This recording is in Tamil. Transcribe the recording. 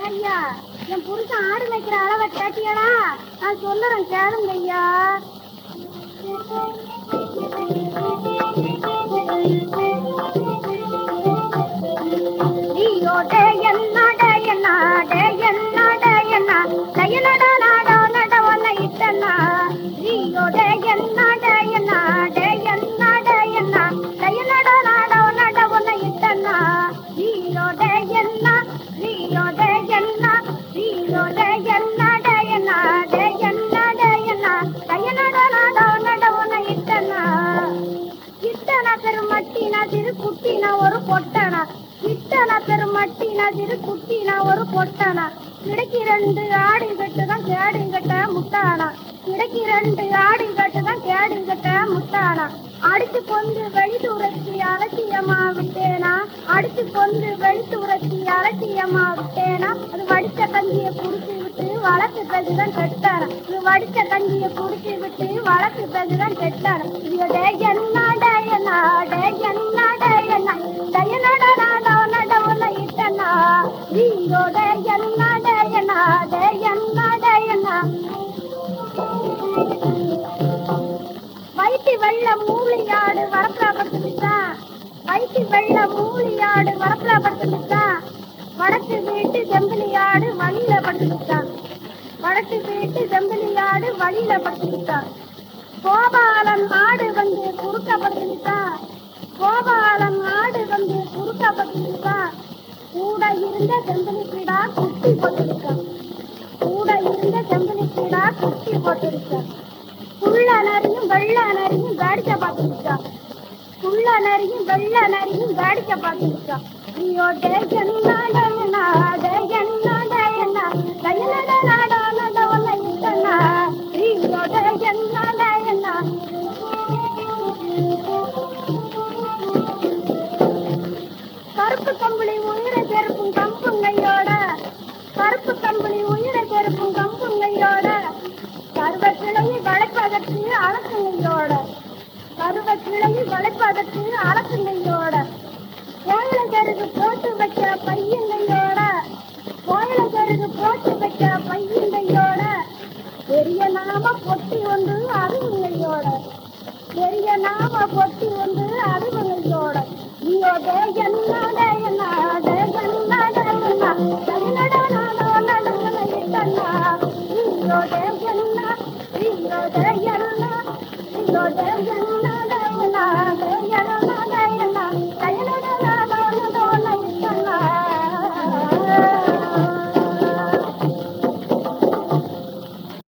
ஐயா என் புருஷன் ஆடு மேய்க்கிற அளவை கேட்டியடா. நான் சொல்லுறேன் கேளுங்க ஐயா. நீயோ டே என்ன டே என்ன கையனட நாடோ நட ஒன்ன இட்டனா நீயோ டே என்ன டே என்ன கையனட நட ஒன்ன இட்டனா என்ன திரு குட்டினா ஒரு பொட்டனா. இட்டனா பெருமட்டினா திரு குட்டினா ஒரு பொட்டனா. கிடைக்கு ரெண்டு ஆடு கட்டுதான் கேடு கட்ட முட்டானா. கிடைக்கு ரெண்டு ஆடு கட்டுதான் கேடு கட்ட முட்டானா. அடிச்சு கொண்டு வெளி துரத்தி அலட்சியமா விட்டேனா. அடிச்சு கொண்டு வெளி துரத்தி அலட்சியமா விட்டேனா. அது வடிச்ச கஞ்சிய குடிச்சு விட்டு வளர்த்து பெருதான் கெட்டானா. இது வடிச்ச கஞ்சியை குடிச்சு விட்டு வளர்த்து பெருதான் கெட்டானா. இது என்னடா வயிற்று வெள்ள மூலியாடு வரப்புல படுத்துட்டா வயிற்று வெள்ள மூலியாடு வரப்புல படுத்துட்டா வடக்கு வீட்டு செம்பிலியாடு வழியில படுத்துட்டான் வடக்கு வீட்டு செம்பிலியாடு வழியில படுத்துட்டான் கோபாலன் ஆடு வந்து குறுக்க படுத்துட்டா கோபாலன் ஆடு வந்து குறுக்க படுத்துட்டா கூட இருந்த செம்பிலி கீடா குட்டி போட்டுருக்கான். கூட இருந்த செம்பிலி கீடா குட்டி போட்டுருக்கான். புள்ள நரியும் வெள்ள நரியும் வேடிக்கை பார்த்துருக்கா புள்ள நரியும் வெள்ள நரியும் வேடிக்கை பார்த்துருக்கா ஐயோ டே என்ன டயனா கருப்பு கம்பளி உயிரை கருப்பும் கம்புங்கையோட. கருப்பு கம்பளி உயிரை கருப்பும் கம்புங்கையோட. கருவக்கிழமை வளைப்பதற்கு அரசுங்கையோட கருவக்கிழமை வளைப்பதற்கு அரசுங்கையோட கோயில கருது போட்டு வைக்க பையன் பையங்கையோட. கோயில கருது போட்டு வைக்க பையன் பையங்கையோட. பெரிய நாம பொட்டி ஒன்று அருங்கையோட பெரிய நாம பொட்டி ஒன்று அருவு நீ நீயோ என்ன జన్న వీరో